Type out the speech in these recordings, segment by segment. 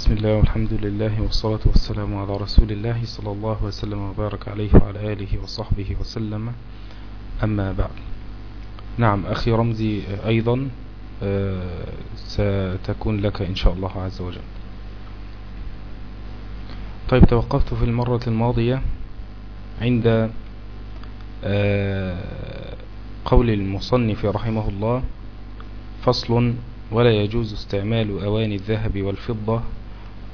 بسم الله والحمد لله والصلاة والسلام على رسول الله صلى الله وسلم وبارك عليه وعلى آله وصحبه وسلم. أما بعد. نعم أخي رمزي أيضا ستكون لك إن شاء الله عز وجل. طيب توقفت في المرة الماضية عند قول المصنف رحمه الله فصل ولا يجوز استعمال أواني الذهب والفضة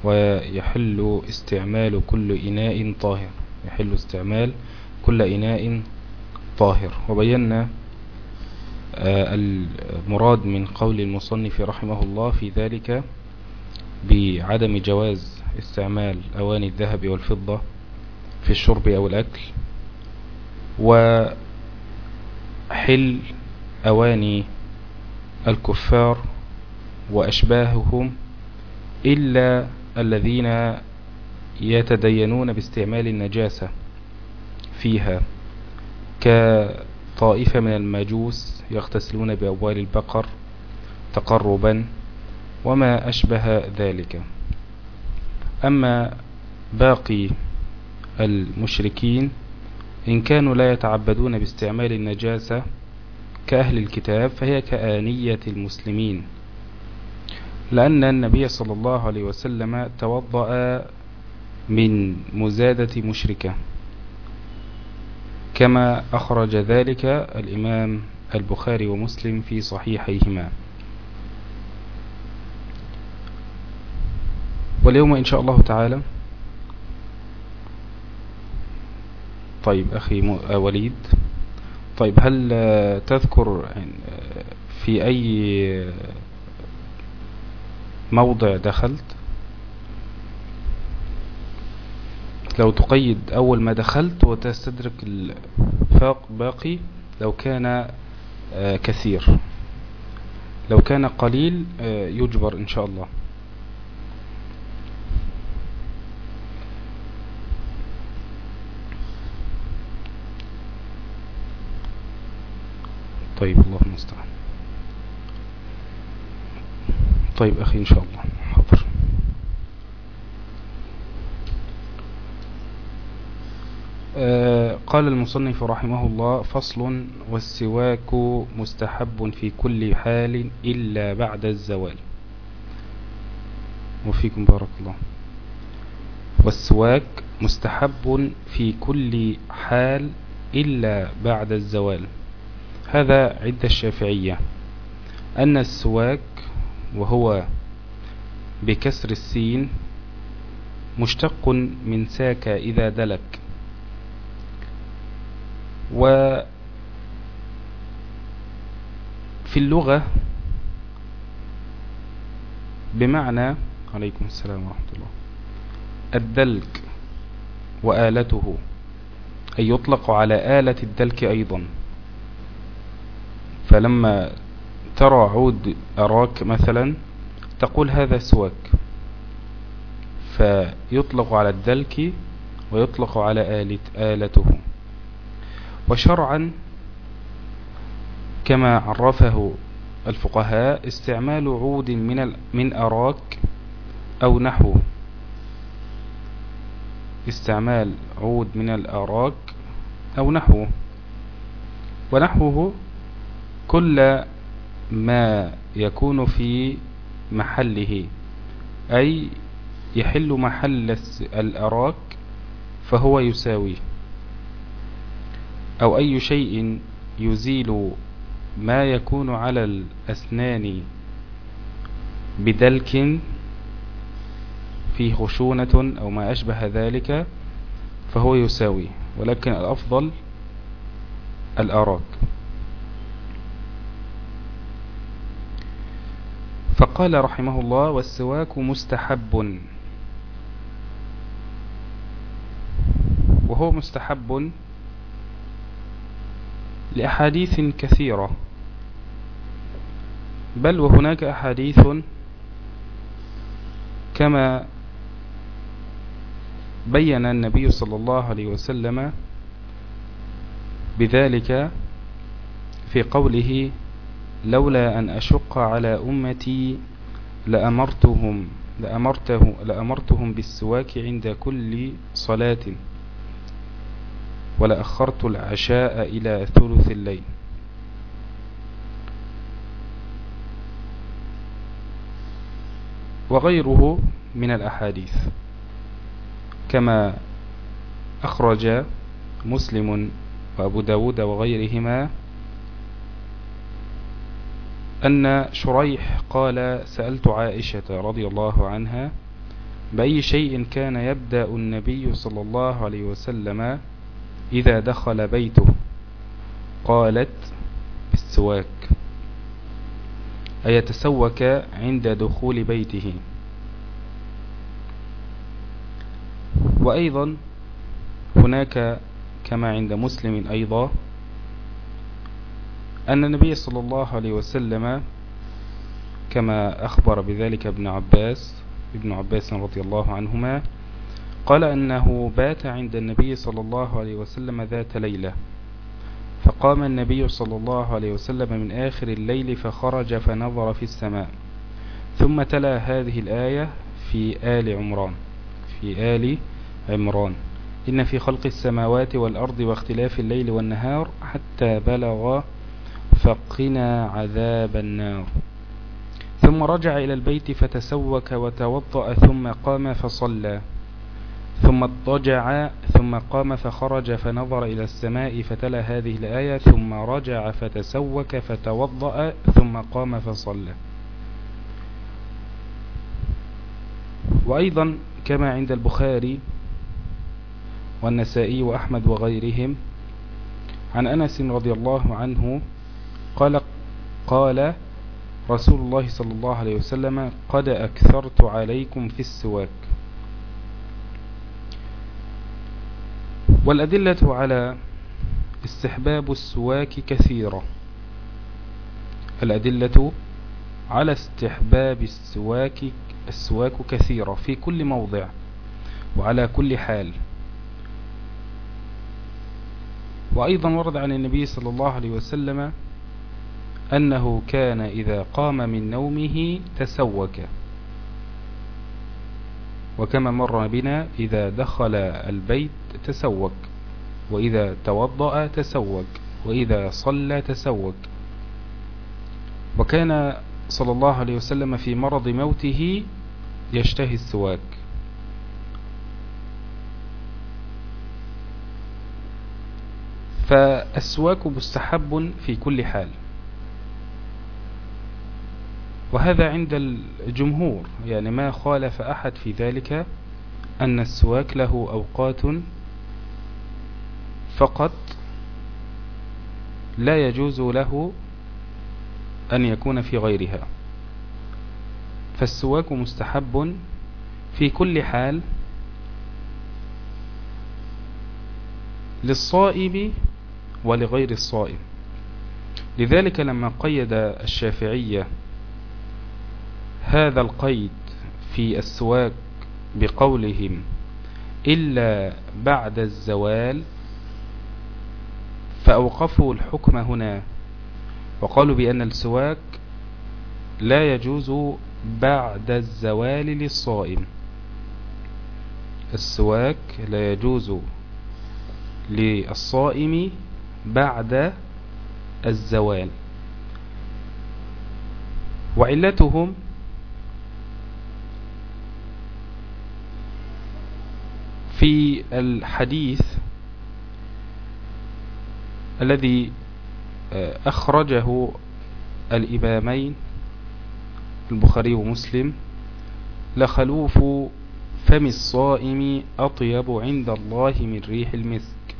ويحل استعمال كل إناء طاهر. يحل استعمال كل إناء طاهر. وبينا المراد من قول المصنف رحمه الله في ذلك بعدم جواز استعمال أواني الذهب والفضة في الشرب أو الأكل وحل أواني الكفار وأشباههم إلا الذين يتدينون باستعمال النجاسة فيها كطائفة من المجوس يغتسلون بأبوال البقر تقربا وما أشبه ذلك. أما باقي المشركين إن كانوا لا يتعبدون باستعمال النجاسة كأهل الكتاب فهي كآنية المسلمين. لأن النبي صلى الله عليه وسلم توضأ من مزادة مشركة. كما أخرج ذلك الإمام البخاري ومسلم في صحيحيهما. واليوم إن شاء الله تعالى. طيب أخي وليد. طيب هل تذكر في أي موضع دخلت. لو تقيد أول ما دخلت وتستدرك الفاق باقي لو كان كثير. لو كان قليل يجبر إن شاء الله. طيب الله المستعان طيب أخي إن شاء الله. حاضر. آه قال المصنف رحمه الله فصل والسواك مستحب في كل حال إلا بعد الزوال. وفيكم بارك الله. والسواك مستحب في كل حال إلا بعد الزوال. هذا عند الشافعية. أن السواك وهو بكسر السين مشتق من ساك إذا دلك. وفي اللغة بمعنى عليكم السلام ورحمة الله. الدلك وآلته أي يطلق على آلة الدلك أيضا. فلما ترى عود أراك مثلا تقول هذا سواك. فيطلق على الدلك ويطلق على آلة آلته. وشرعا كما عرفه الفقهاء استعمال عود من من أراك أو نحوه. استعمال عود من الأراك أو نحوه. ونحوه كل ما يكون في محله أي يحل محل الأراك فهو يساوي. أو أي شيء يزيل ما يكون على الأسنان بدلك فيه خشونة أو ما أشبه ذلك فهو يساوي. ولكن الأفضل الأراك. فقال رحمه الله والسواك مستحب. وهو مستحب لأحاديث كثيرة. بل وهناك أحاديث كما بين النبي صلى الله عليه وسلم بذلك في قوله لولا أن أشق على أمتي لأمرتهم لأمرته لأمرتهم بالسواك عند كل صلاة. ولأخرت العشاء إلى ثلث الليل. وغيره من الأحاديث. كما أخرج مسلم وأبو داود وغيرهما أن شريح قال سألت عائشة رضي الله عنها بأي شيء كان يبدأ النبي صلى الله عليه وسلم إذا دخل بيته؟ قالت بالسواك. أي يتسوك عند دخول بيته؟ وأيضا هناك كما عند مسلم أيضا أن النبي صلى الله عليه وسلم كما أخبر بذلك ابن عباس ابن عباس رضي الله عنهما قال أنه بات عند النبي صلى الله عليه وسلم ذات ليلة فقام النبي صلى الله عليه وسلم من آخر الليل فخرج فنظر في السماء ثم تلا هذه الآية في آل عمران في آل عمران. إن في خلق السماوات والأرض واختلاف الليل والنهار حتى بلغ فقنا عذاب النار. ثم رجع إلى البيت فتسوك وتوضأ ثم قام فصلى. ثم اضطجع ثم قام فخرج فنظر إلى السماء فتلا هذه الآية ثم رجع فتسوك فتوضأ ثم قام فصلى. وأيضا كما عند البخاري والنسائي وأحمد وغيرهم عن أنس رضي الله عنه قال قال رسول الله صلى الله عليه وسلم قد أكثرت عليكم في السواك. والأدلة على استحباب السواك كثيرة. الأدلة على استحباب السواك السواك كثيرة في كل موضع وعلى كل حال. وأيضا ورد عن النبي صلى الله عليه وسلم أنه كان إذا قام من نومه تسوك. وكما مر بنا إذا دخل البيت تسوك وإذا توضأ تسوك وإذا صلى تسوك. وكان صلى الله عليه وسلم في مرض موته يشتهي السواك. فالسواك مستحب في كل حال. وهذا عند الجمهور يعني ما خالف أحد في ذلك أن السواك له أوقات فقط لا يجوز له أن يكون في غيرها. فالسواك مستحب في كل حال للصائم ولغير الصائم. لذلك لما قيد الشافعية هذا القيد في السواك بقولهم إلا بعد الزوال فأوقفوا الحكم هنا وقالوا بأن السواك لا يجوز بعد الزوال للصائم. السواك لا يجوز للصائم بعد الزوال. وعلتهم في الحديث الذي آه، أخرجه الإمامين البخاري ومسلم لخلوف فم الصائم أطيب عند الله من ريح المسك.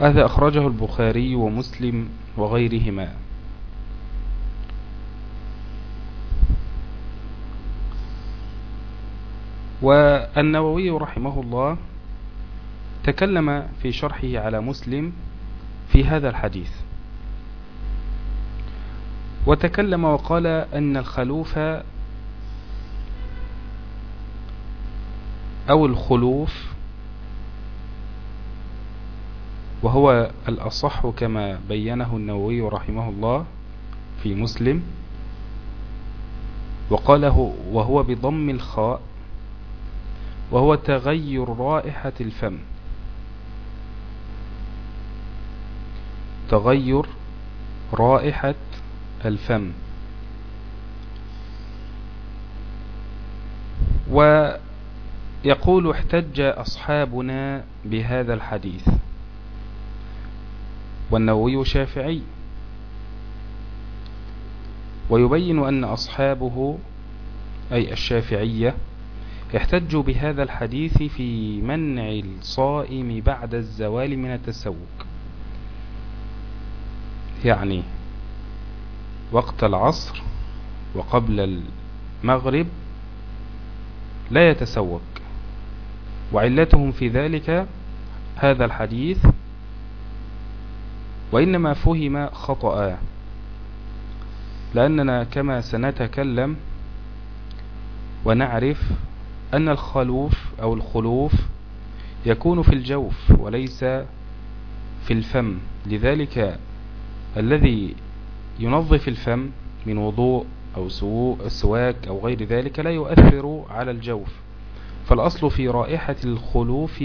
هذا أخرجه البخاري ومسلم وغيرهما. والنووي رحمه الله تكلم في شرحه على مسلم في هذا الحديث. وتكلم وقال أن الخلوف أو الخلوف وهو الأصح كما بينه النووي رحمه الله في مسلم وقاله وهو بضم الخاء وهو تغير رائحة الفم. تغير رائحة الفم. ويقول احتج أصحابنا بهذا الحديث. والنووي شافعي. ويبين أن أصحابه أي الشافعية احتجوا بهذا الحديث في منع الصائم بعد الزوال من التسوق. يعني وقت العصر وقبل المغرب لا يتسوق. وعلتهم في ذلك هذا الحديث وإنما فهم خطأ. لأننا كما سنتكلم ونعرف أن الخلوف أو الخلوف يكون في الجوف وليس في الفم. لذلك الذي ينظف الفم من وضوء أو سواك أو غير ذلك لا يؤثر على الجوف. فالأصل في رائحة الخلوف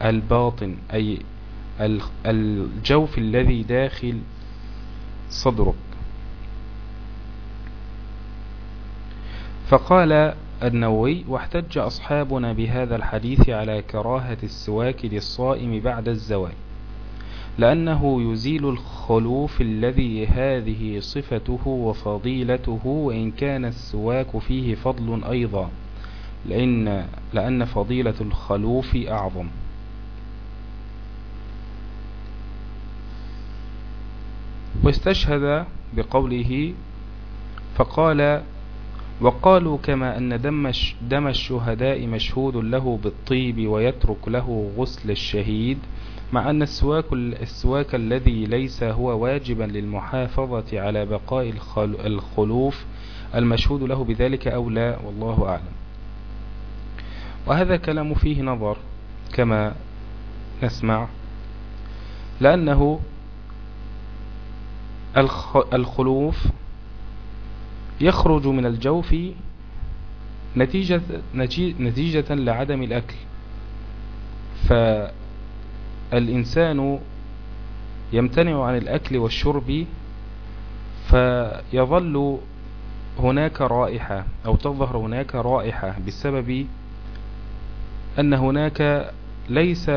بالباطن أي الجوف الذي داخل صدرك. فقال النووي واحتج أصحابنا بهذا الحديث على كراهة السواك للصائم بعد الزوال لأنه يزيل الخلوف الذي هذه صفته وفضيلته وإن كان السواك فيه فضل أيضا لأن, لأن فضيلة الخلوف أعظم. واستشهد بقوله فقال وقالوا كما أن دم, دم الشهداء مشهود له بالطيب ويترك له غسل الشهيد مع أن السواك, السواك الذي ليس هو واجبا للمحافظة على بقاء الخلوف المشهود له بذلك أو لا والله أعلم. وهذا كلام فيه نظر كما نسمع لأنه الخلوف يخرج من الجوف نتيجة, نتيجة لعدم الأكل. فالإنسان يمتنع عن الأكل والشرب فيظل هناك رائحة أو تظهر هناك رائحة بسبب أن هناك ليس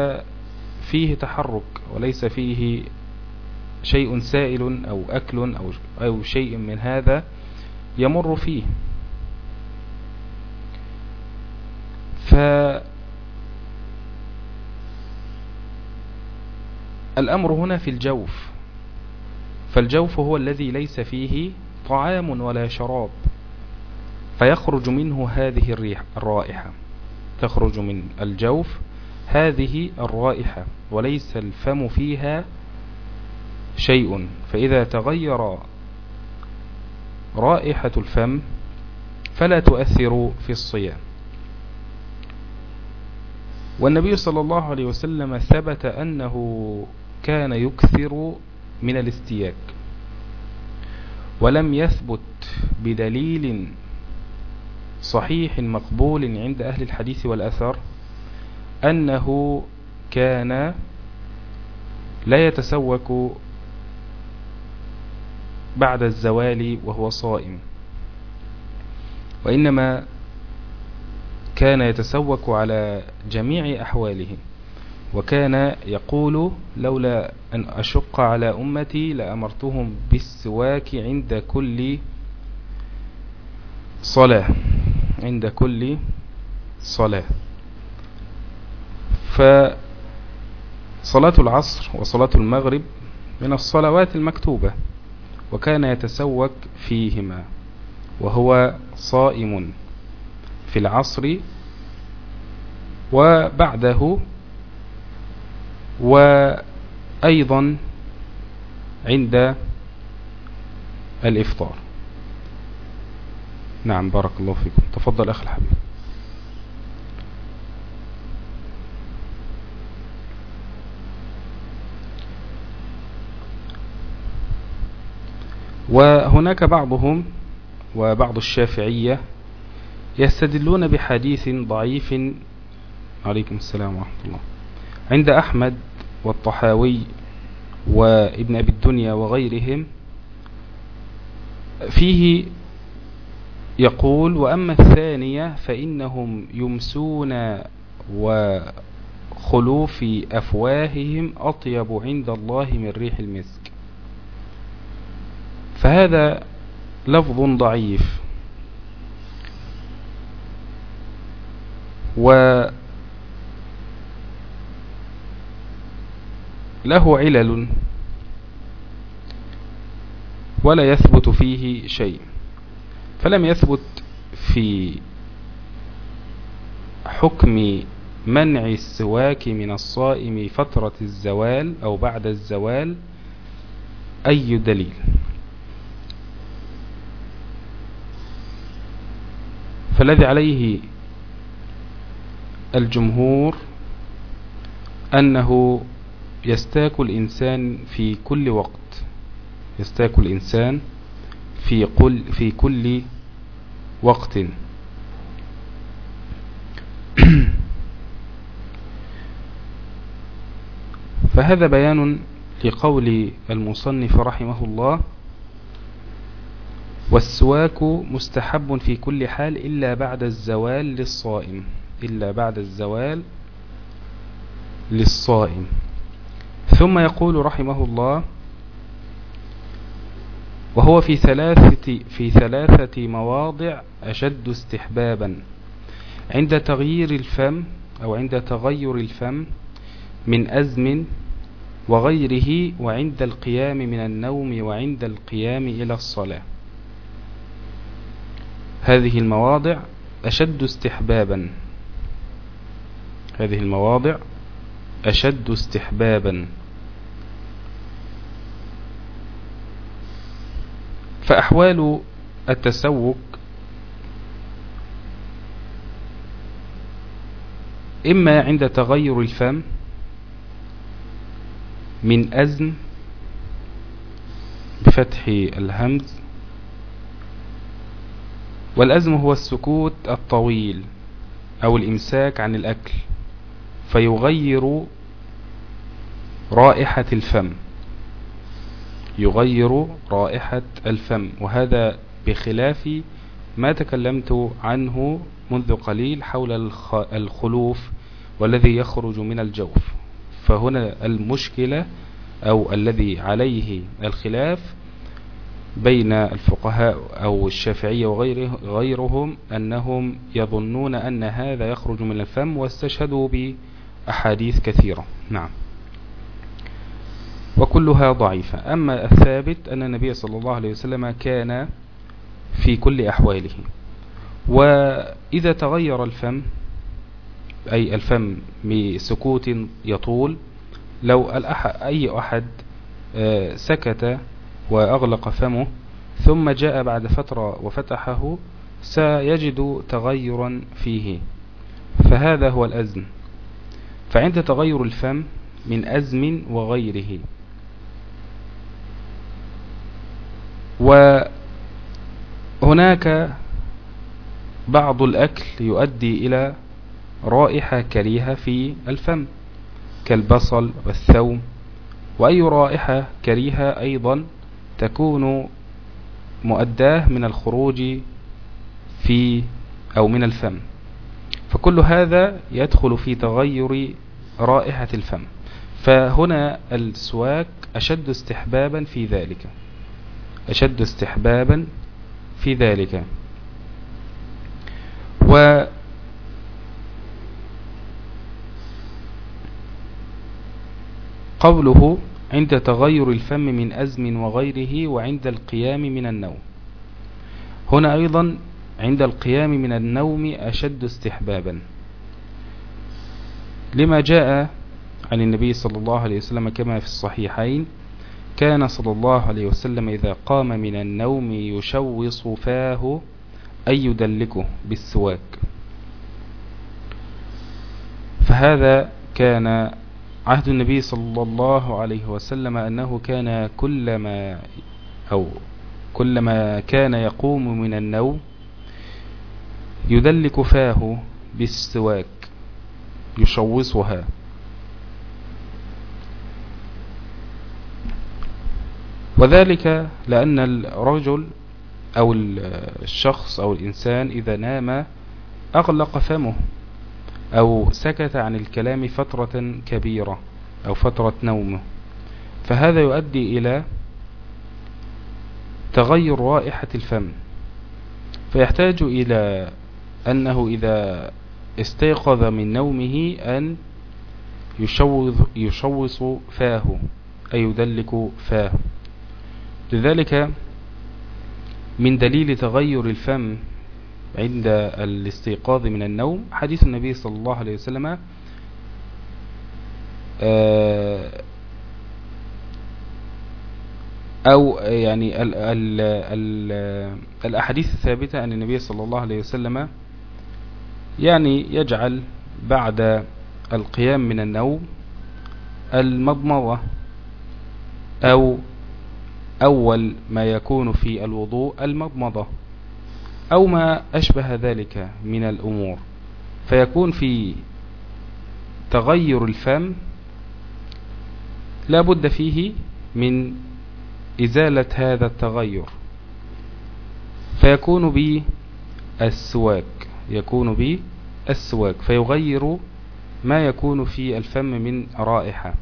فيه تحرك وليس فيه شيء سائل أو أكل أو, أو شيء من هذا. يمر فيه. فالأمر هنا في الجوف. فالجوف هو الذي ليس فيه طعام ولا شراب. فيخرج منه هذه الريح الرائحة. تخرج من الجوف هذه الرائحة وليس الفم فيها شيء. فإذا تغير رائحة الفم فلا تؤثر في الصيام. والنبي صلى الله عليه وسلم ثبت أنه كان يكثر من الاستياك ولم يثبت بدليل صحيح مقبول عند أهل الحديث والأثر أنه كان لا يتسوك بعد الزوال وهو صائم. وإنما كان يتسوك على جميع أحواله وكان يقول لولا أن أشق على أمتي لأمرتهم بالسواك عند كل صلاة عند كل صلاة. فصلاة العصر وصلاة المغرب من الصلوات المكتوبة. وكان يتسوك فيهما وهو صائم في العصر وبعده وأيضا عند الإفطار. نعم بارك الله فيكم. تفضل أخي الحبيب. وهناك بعضهم وبعض الشافعية يستدلون بحديث ضعيف. عليكم السلام ورحمة الله. عند أحمد والطحاوي وابن أبي الدنيا وغيرهم فيه يقول وأما الثانية فإنهم يمسون وخلوف أفواههم أطيب عند الله من ريح المسك. فهذا لفظ ضعيف. و له علل ولا يثبت فيه شيء. فلم يثبت في حكم منع السواك من الصائم فترة الزوال أو بعد الزوال أي دليل. فالذي عليه الجمهور أنه يستاك الإنسان في كل وقت يستاك الإنسان في, كل في كل وقت. فهذا بيان لقول المصنف رحمه الله والسواك مستحب في كل حال إلا بعد الزوال للصائم إلا بعد الزوال للصائم. ثم يقول رحمه الله وهو في ثلاثة, في ثلاثة مواضع أشد استحبابا عند تغيير الفم أو عند تغير الفم من أزم وغيره وعند القيام من النوم وعند القيام إلى الصلاة. هذه المواضع أشد استحبابا. هذه المواضع أشد استحبابا. فأحوال التسوق إما عند تغير الفم من أزم بفتح الهمز والأزم هو السكوت الطويل أو الإمساك عن الأكل فيغير رائحة الفم. يغير رائحة الفم وهذا بخلاف ما تكلمت عنه منذ قليل حول الخلوف والذي يخرج من الجوف. فهنا المشكلة أو الذي عليه الخلاف بين الفقهاء أو الشافعية وغيرهم أنهم يظنون أن هذا يخرج من الفم واستشهدوا بأحاديث كثيرة. نعم. وكلها ضعيفة. أما الثابت أن النبي صلى الله عليه وسلم كان في كل أحواله. وإذا تغير الفم أي الفم بسكوت يطول لو أي أحد آه، سكت وأغلق فمه ثم جاء بعد فترة وفتحه سيجد تغيرا فيه. فهذا هو الأزم. فعند تغير الفم من أزم وغيره. وهناك بعض الأكل يؤدي إلى رائحة كريهة في الفم كالبصل والثوم. وأي رائحة كريهة أيضا تكون مؤداة من الخروج في أو من الفم. فكل هذا يدخل في تغير رائحة الفم. فهنا السواك أشد استحبابا في ذلك. أشد استحبابا في ذلك. و قوله عند تغير الفم من أزم وغيره وعند القيام من النوم. هنا أيضا عند القيام من النوم أشد استحبابا. لما جاء عن النبي صلى الله عليه وسلم كما في الصحيحين كان صلى الله عليه وسلم إذا قام من النوم يشوص فاه أي يدلكه بالسواك. فهذا كان عهد النبي صلى الله عليه وسلم أنه كان كلما أو كلما كان يقوم من النوم يدلك فاه بالسواك يشوصها وذلك لأن الرجل أو الشخص أو الإنسان إذا نام أغلق فمه. أو سكت عن الكلام فترة كبيرة أو فترة نومه. فهذا يؤدي إلى تغير رائحة الفم. فيحتاج إلى أنه إذا استيقظ من نومه أن يشوص, يشوص فاه أي يدلك فاه. لذلك من دليل تغير الفم عند الاستيقاظ من النوم. حديث النبي صلى الله عليه وسلم آه، أو يعني ال ال ال الأحاديث الثابتة أن النبي صلى الله عليه وسلم يعني يجعل بعد القيام من النوم المضمضة أو أول ما يكون في الوضوء المضمضة. أو ما أشبه ذلك من الأمور. فيكون في تغير الفم لا بد فيه من إزالة هذا التغير. فيكون بالسواك يكون بالسواك فيغير ما يكون في الفم من رائحة.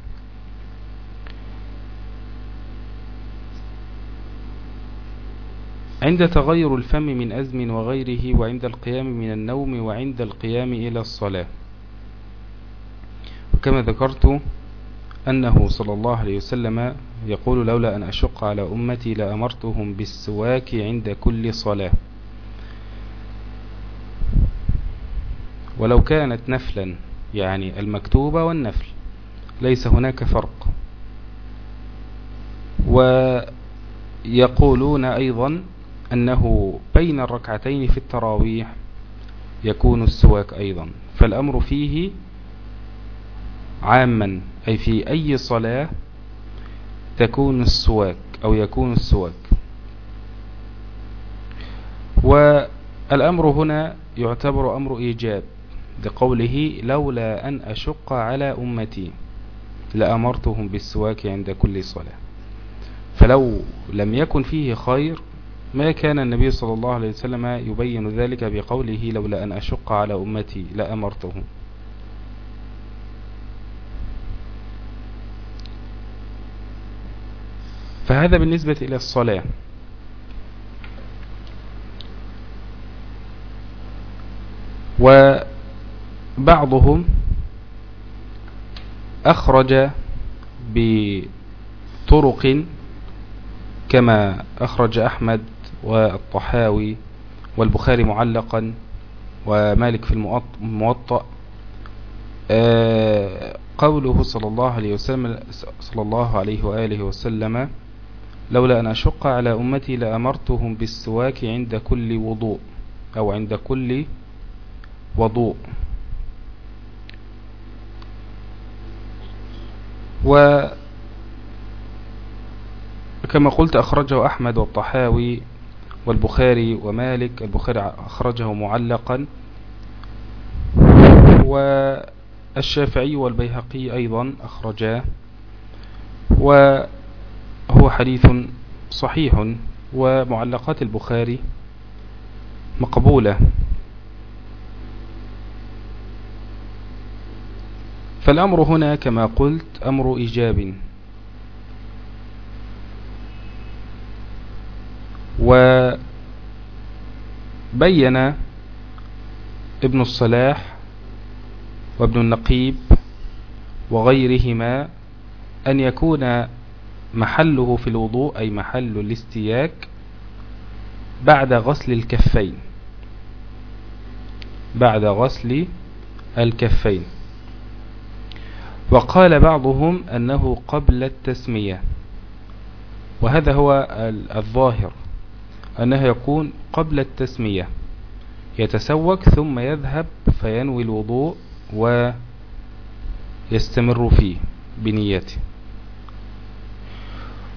عند تغير الفم من أزم وغيره وعند القيام من النوم وعند القيام إلى الصلاة. وكما ذكرت أنه صلى الله عليه وسلم يقول لولا أن أشق على أمتي لأمرتهم بالسواك عند كل صلاة. ولو كانت نفلا يعني المكتوبة والنفل ليس هناك فرق. ويقولون أيضا أنه بين الركعتين في التراويح يكون السواك أيضا. فالأمر فيه عاما أي في أي صلاة تكون السواك أو يكون السواك. والأمر هنا يعتبر أمر إيجاب لقوله لولا أن أشق على أمتي لأمرتهم بالسواك عند كل صلاة. فلو لم يكن فيه خير ما كان النبي صلى الله عليه وسلم يبين ذلك بقوله لولا أن أشق على أمتي لأمرتهم فهذا بالنسبة إلى الصلاة. وبعضهم أخرج بطرق كما أخرج أحمد والطحاوي والبخاري معلقا ومالك في الموطأ. آه، قوله صلى الله عليه وسلم صلى الله عليه وآله وسلم لولا أن أشق على أمتي لأمرتهم بالسواك عند كل وضوء أو عند كل وضوء. وكما قلت أخرجه أحمد والطحاوي والبخاري ومالك البخاري أخرجه معلقا. والشافعي والبيهقي أيضا أخرجاه. وهو حديث صحيح ومعلقات البخاري مقبولة. فالأمر هنا كما قلت أمر إيجاب. وبين ابن الصلاح وابن النقيب وغيرهما أن يكون محله في الوضوء أي محل الاستياك بعد غسل الكفين. بعد غسل الكفين. وقال بعضهم أنه قبل التسمية. وهذا هو الظاهر. أنه يكون قبل التسمية. يتسوك ثم يذهب فينوي الوضوء ويستمر فيه بنيته.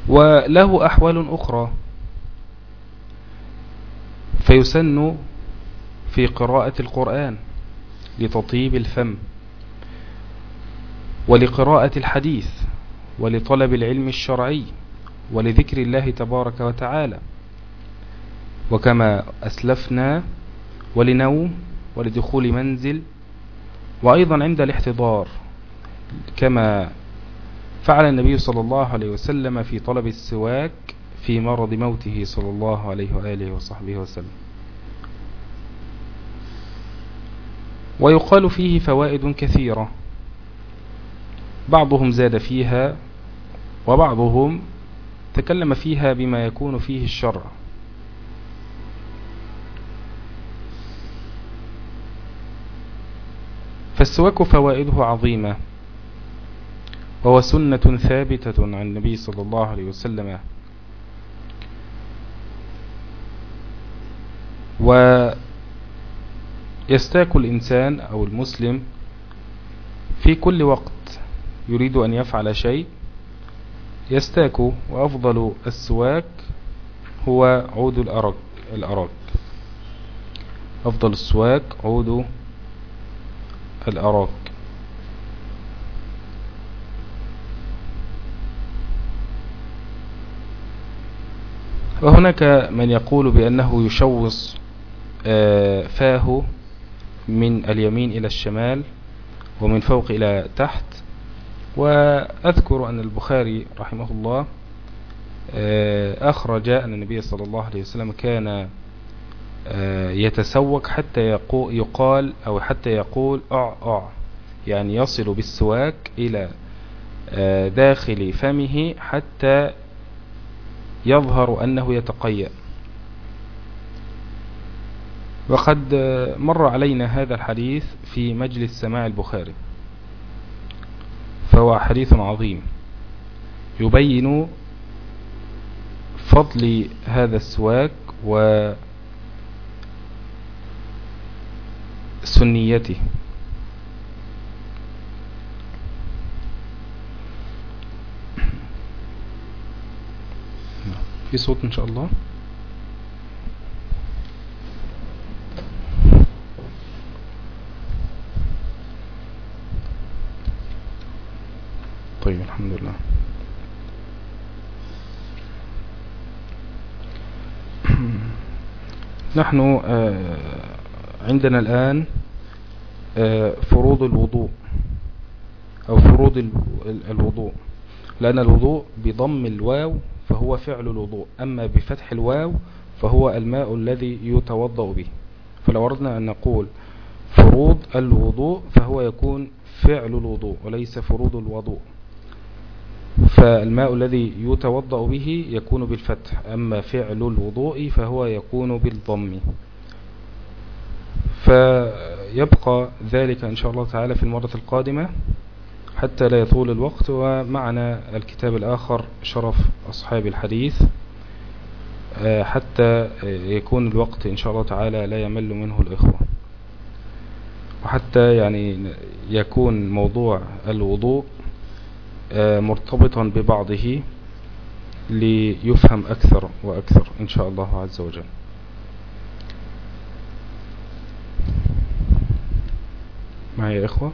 وله أحوال أخرى فيسن في قراءة القرآن لتطيب الفم ولقراءة الحديث ولطلب العلم الشرعي ولذكر الله تبارك وتعالى. وكما أسلفنا ولنوم ولدخول منزل وأيضا عند الاحتضار كما فعل النبي صلى الله عليه وسلم في طلب السواك في مرض موته صلى الله عليه وآله وصحبه وسلم. ويقال فيه فوائد كثيرة. بعضهم زاد فيها وبعضهم تكلم فيها بما يكون فيه الشرع. فالسواك فوائده عظيمة وهو سنة ثابتة عن النبي صلى الله عليه وسلم. ويستاك الإنسان أو المسلم في كل وقت يريد أن يفعل شيء. يستاك وأفضل السواك هو عود الأرق الأرق. أفضل السواك عود الأراك وهناك من يقول بأنه يشوص آه، فاه من اليمين إلى الشمال ومن فوق إلى تحت. وأذكر أن البخاري رحمه الله آه، أخرج أن النبي صلى الله عليه وسلم كان يتسوق حتى يقال أو حتى يقول أع أع. يعني يصل بالسواك إلى آه، داخل فمه حتى يظهر أنه يتقيأ. وقد مر علينا هذا الحديث في مجلس سماع البخاري. فهو حديث عظيم. يبين فضل هذا السواك و سنيته في صوت إن شاء الله. طيب الحمد لله. نحن آه عندنا الآن فروض الوضوء أو فروض الوضوء. لأن الوضوء بضم الواو فهو فعل الوضوء. أما بفتح الواو فهو الماء الذي يتوضأ به. فلو أردنا أن نقول فروض الوضوء فهو يكون فعل الوضوء وليس فروض الوضوء. فالماء الذي يتوضأ به يكون بالفتح. أما فعل الوضوء فهو يكون بالضم. فيبقى ذلك إن شاء الله تعالى في المرة القادمة حتى لا يطول الوقت ومعنا الكتاب الآخر شرف أصحاب الحديث آه، حتى يكون الوقت إن شاء الله تعالى لا يمل منه الإخوة. وحتى يعني يكون موضوع الوضوء آه، مرتبطا ببعضه ليفهم أكثر وأكثر إن شاء الله عز وجل. me dejo.